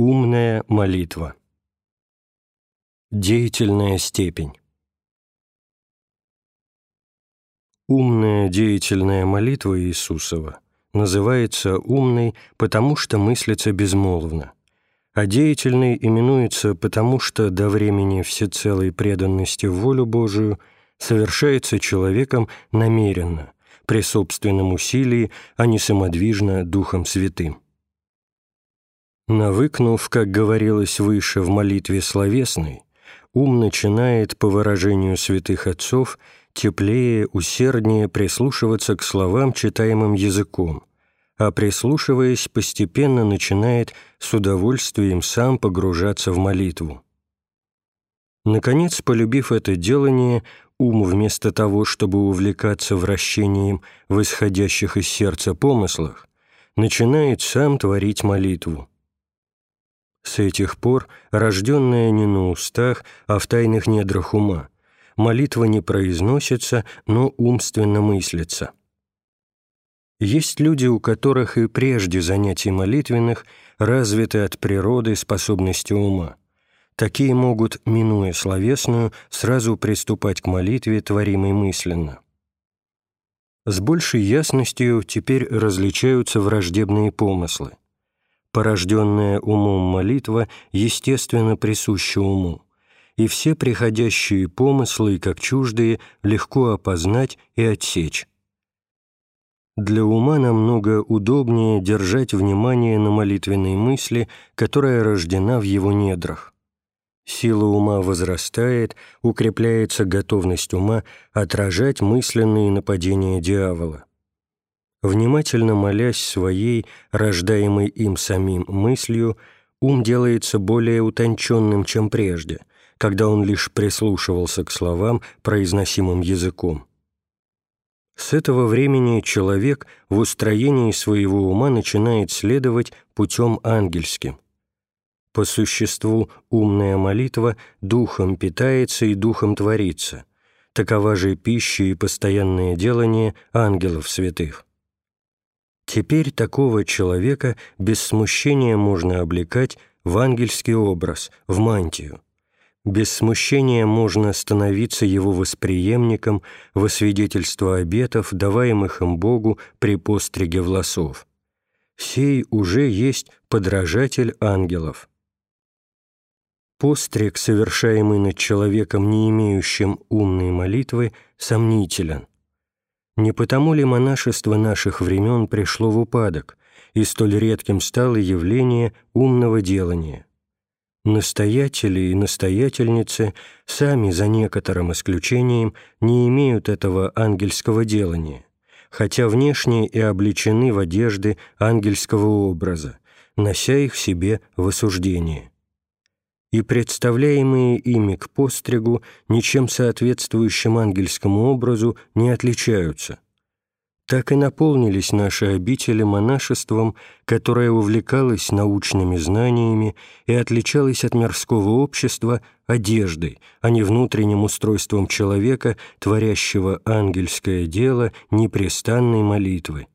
Умная молитва. Деятельная степень. Умная деятельная молитва Иисусова называется умной, потому что мыслится безмолвно, а деятельной именуется потому, что до времени всецелой преданности в волю Божию совершается человеком намеренно, при собственном усилии, а не самодвижно Духом Святым. Навыкнув, как говорилось выше в молитве словесной, ум начинает, по выражению святых отцов, теплее, усерднее прислушиваться к словам, читаемым языком, а прислушиваясь, постепенно начинает с удовольствием сам погружаться в молитву. Наконец, полюбив это делание, ум вместо того, чтобы увлекаться вращением в исходящих из сердца помыслах, начинает сам творить молитву. С этих пор, рожденная не на устах, а в тайных недрах ума, молитва не произносится, но умственно мыслится. Есть люди, у которых и прежде занятий молитвенных развиты от природы способности ума. Такие могут, минуя словесную, сразу приступать к молитве, творимой мысленно. С большей ясностью теперь различаются враждебные помыслы – порожденная умом молитва, естественно присуща уму, и все приходящие помыслы, как чуждые, легко опознать и отсечь. Для ума намного удобнее держать внимание на молитвенной мысли, которая рождена в его недрах. Сила ума возрастает, укрепляется готовность ума отражать мысленные нападения дьявола. Внимательно молясь своей, рождаемой им самим мыслью, ум делается более утонченным, чем прежде, когда он лишь прислушивался к словам, произносимым языком. С этого времени человек в устроении своего ума начинает следовать путем ангельским. По существу умная молитва духом питается и духом творится. Такова же пища и постоянное делание ангелов святых. Теперь такого человека без смущения можно облекать в ангельский образ, в мантию. Без смущения можно становиться его восприемником во свидетельство обетов, даваемых им Богу при постриге волосов. Сей уже есть подражатель ангелов. Постриг, совершаемый над человеком, не имеющим умной молитвы, сомнителен – не потому ли монашество наших времен пришло в упадок, и столь редким стало явление умного делания? Настоятели и настоятельницы сами, за некоторым исключением, не имеют этого ангельского делания, хотя внешне и облечены в одежды ангельского образа, нося их себе в осуждение и представляемые ими к постригу ничем соответствующим ангельскому образу не отличаются. Так и наполнились наши обители монашеством, которое увлекалось научными знаниями и отличалось от мирского общества одеждой, а не внутренним устройством человека, творящего ангельское дело непрестанной молитвы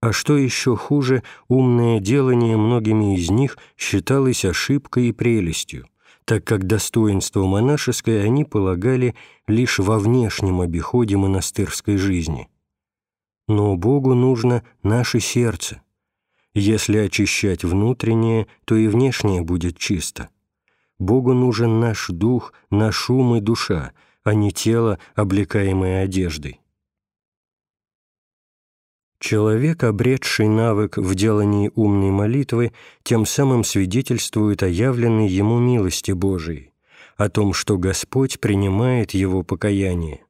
а что еще хуже, умное делание многими из них считалось ошибкой и прелестью, так как достоинство монашеское они полагали лишь во внешнем обиходе монастырской жизни. Но Богу нужно наше сердце. Если очищать внутреннее, то и внешнее будет чисто. Богу нужен наш дух, наш ум и душа, а не тело, облекаемое одеждой. Человек, обретший навык в делании умной молитвы, тем самым свидетельствует о явленной ему милости Божией, о том, что Господь принимает его покаяние.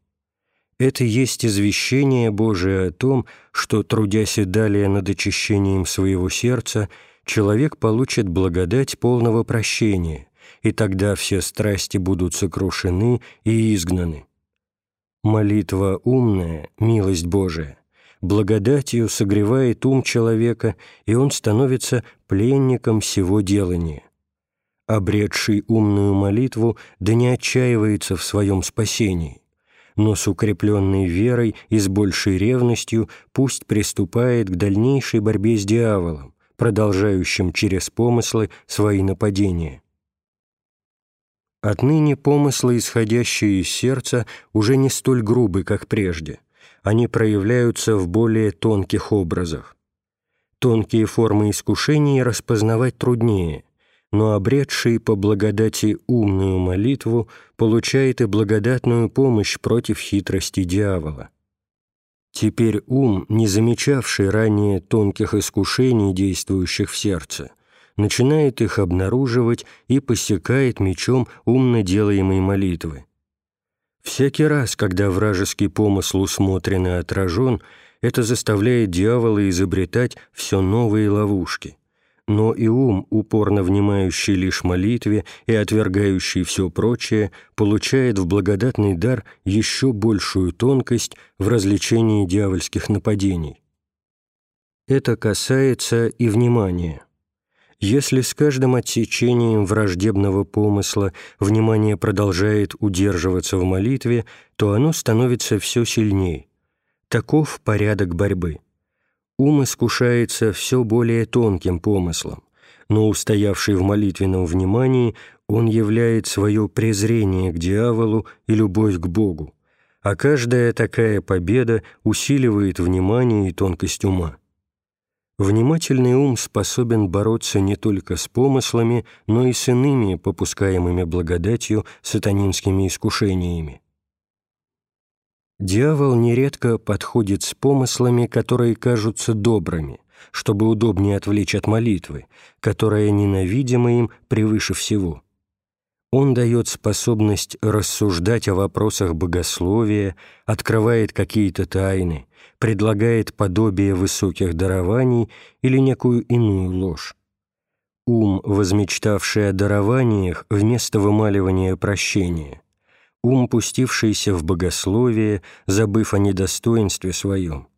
Это есть извещение Божие о том, что, трудясь и далее над очищением своего сердца, человек получит благодать полного прощения, и тогда все страсти будут сокрушены и изгнаны. Молитва умная, милость Божия, благодатью согревает ум человека, и он становится пленником всего делания. Обретший умную молитву да не отчаивается в своем спасении, но с укрепленной верой и с большей ревностью пусть приступает к дальнейшей борьбе с дьяволом, продолжающим через помыслы свои нападения. Отныне помыслы, исходящие из сердца, уже не столь грубы, как прежде. Они проявляются в более тонких образах. Тонкие формы искушений распознавать труднее, но обретший по благодати умную молитву получает и благодатную помощь против хитрости дьявола. Теперь ум, не замечавший ранее тонких искушений, действующих в сердце, начинает их обнаруживать и посекает мечом умно делаемой молитвы. Всякий раз, когда вражеский помысл усмотрен и отражен, это заставляет дьявола изобретать все новые ловушки. Но и ум, упорно внимающий лишь молитве и отвергающий все прочее, получает в благодатный дар еще большую тонкость в развлечении дьявольских нападений. Это касается и внимания. Если с каждым отсечением враждебного помысла внимание продолжает удерживаться в молитве, то оно становится все сильнее. Таков порядок борьбы. Ум искушается все более тонким помыслом, но устоявший в молитвенном внимании, он являет свое презрение к дьяволу и любовь к Богу, а каждая такая победа усиливает внимание и тонкость ума. Внимательный ум способен бороться не только с помыслами, но и с иными, попускаемыми благодатью, сатанинскими искушениями. Дьявол нередко подходит с помыслами, которые кажутся добрыми, чтобы удобнее отвлечь от молитвы, которая ненавидима им превыше всего. Он дает способность рассуждать о вопросах богословия, открывает какие-то тайны, предлагает подобие высоких дарований или некую иную ложь. Ум, возмечтавший о дарованиях вместо вымаливания прощения, ум, пустившийся в богословие, забыв о недостоинстве своем,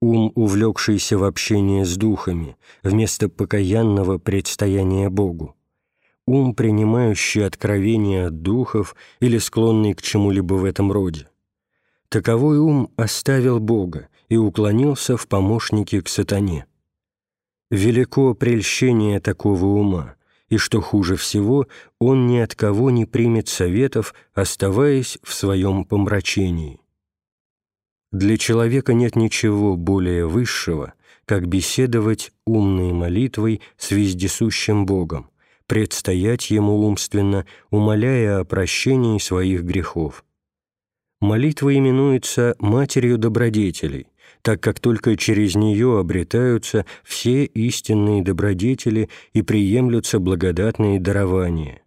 ум, увлекшийся в общение с духами, вместо покаянного предстояния Богу, ум, принимающий откровения от духов или склонный к чему-либо в этом роде. Таковой ум оставил Бога и уклонился в помощники к сатане. Велико прельщение такого ума, и, что хуже всего, он ни от кого не примет советов, оставаясь в своем помрачении. Для человека нет ничего более высшего, как беседовать умной молитвой с вездесущим Богом, предстоять Ему умственно, умоляя о прощении своих грехов. Молитва именуется «матерью добродетелей», так как только через нее обретаются все истинные добродетели и приемлются благодатные дарования.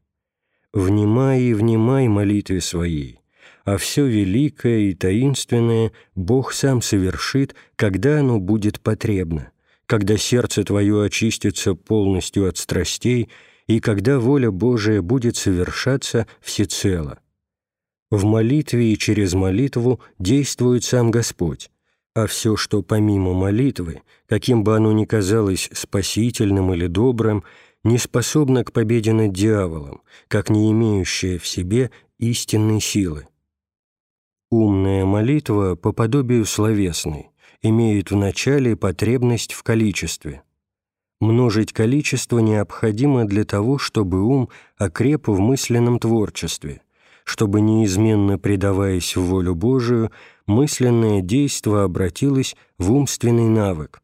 «Внимай и внимай молитве своей, а все великое и таинственное Бог сам совершит, когда оно будет потребно, когда сердце твое очистится полностью от страстей и когда воля Божия будет совершаться всецело. В молитве и через молитву действует сам Господь, а все, что помимо молитвы, каким бы оно ни казалось спасительным или добрым, не способно к победе над дьяволом, как не имеющее в себе истинной силы. Умная молитва, по подобию словесной, имеет в начале потребность в количестве. Множить количество необходимо для того, чтобы ум окреп в мысленном творчестве, чтобы, неизменно предаваясь в волю Божию, мысленное действо обратилось в умственный навык.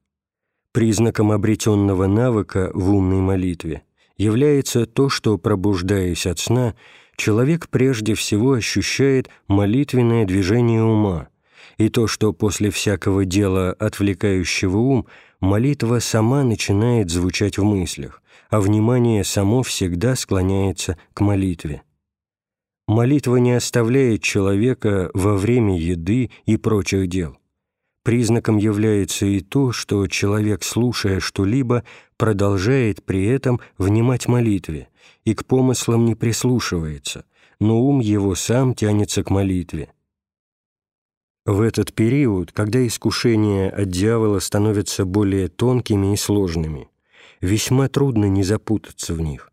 Признаком обретенного навыка в умной молитве является то, что, пробуждаясь от сна, человек прежде всего ощущает молитвенное движение ума, и то, что после всякого дела, отвлекающего ум, молитва сама начинает звучать в мыслях, а внимание само всегда склоняется к молитве. Молитва не оставляет человека во время еды и прочих дел. Признаком является и то, что человек, слушая что-либо, продолжает при этом внимать молитве и к помыслам не прислушивается, но ум его сам тянется к молитве. В этот период, когда искушения от дьявола становятся более тонкими и сложными, весьма трудно не запутаться в них.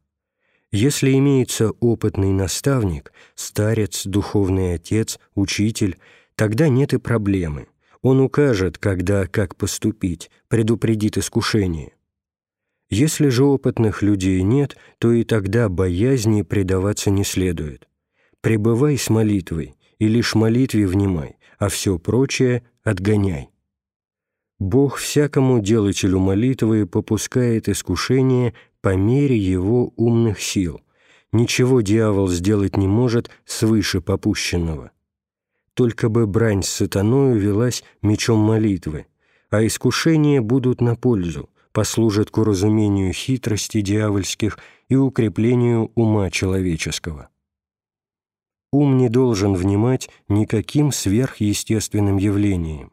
Если имеется опытный наставник, старец, духовный отец, учитель, тогда нет и проблемы. Он укажет, когда, как поступить, предупредит искушение. Если же опытных людей нет, то и тогда боязни предаваться не следует. Пребывай с молитвой, и лишь молитве внимай, а все прочее отгоняй. Бог всякому делателю молитвы попускает искушение по мере его умных сил. Ничего дьявол сделать не может свыше попущенного. Только бы брань с сатаною велась мечом молитвы, а искушения будут на пользу, послужат к уразумению хитрости дьявольских и укреплению ума человеческого. Ум не должен внимать никаким сверхъестественным явлениям,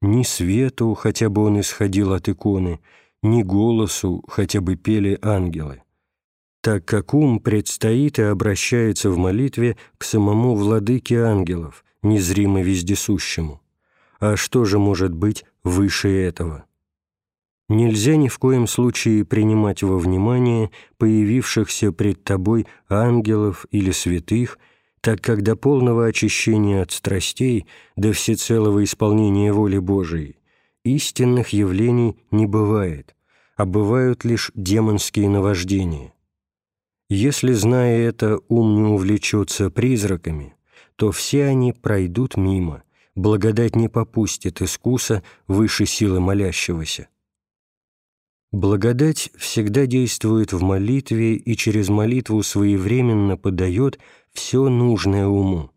ни свету, хотя бы он исходил от иконы, ни голосу, хотя бы пели ангелы, так как ум предстоит и обращается в молитве к самому владыке ангелов, незримо вездесущему. А что же может быть выше этого? Нельзя ни в коем случае принимать во внимание появившихся пред тобой ангелов или святых, так как до полного очищения от страстей, до всецелого исполнения воли Божией, истинных явлений не бывает, а бывают лишь демонские наваждения. Если, зная это, ум не увлечется призраками, то все они пройдут мимо, благодать не попустит искуса выше силы молящегося. Благодать всегда действует в молитве и через молитву своевременно подает все нужное уму.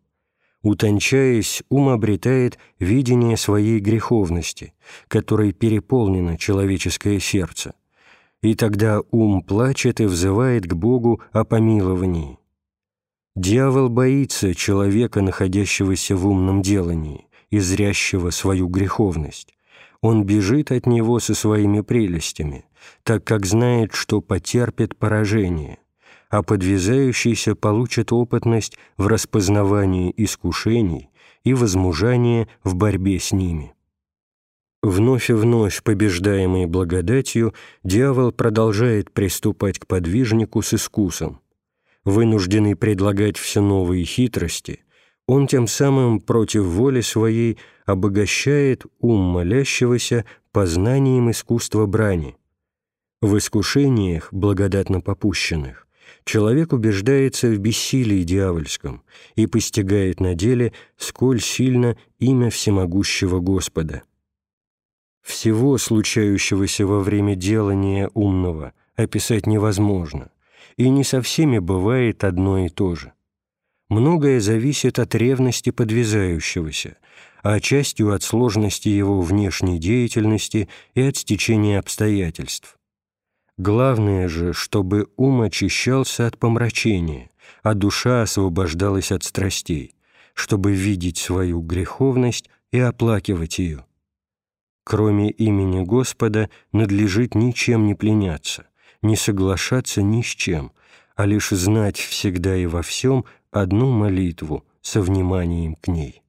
Утончаясь, ум обретает видение своей греховности, которой переполнено человеческое сердце. И тогда ум плачет и взывает к Богу о помиловании. Дьявол боится человека, находящегося в умном делании, и зрящего свою греховность. Он бежит от него со своими прелестями, так как знает, что потерпит поражение – а подвязающийся получит опытность в распознавании искушений и возмужание в борьбе с ними. Вновь и вновь побеждаемый благодатью, дьявол продолжает приступать к подвижнику с искусом. Вынужденный предлагать все новые хитрости, он тем самым против воли своей обогащает ум молящегося познанием искусства брани. В искушениях, благодатно попущенных, человек убеждается в бессилии дьявольском и постигает на деле, сколь сильно имя всемогущего Господа. Всего случающегося во время делания умного описать невозможно, и не со всеми бывает одно и то же. Многое зависит от ревности подвязающегося, а частью от сложности его внешней деятельности и от стечения обстоятельств. Главное же, чтобы ум очищался от помрачения, а душа освобождалась от страстей, чтобы видеть свою греховность и оплакивать ее. Кроме имени Господа надлежит ничем не пленяться, не соглашаться ни с чем, а лишь знать всегда и во всем одну молитву со вниманием к ней.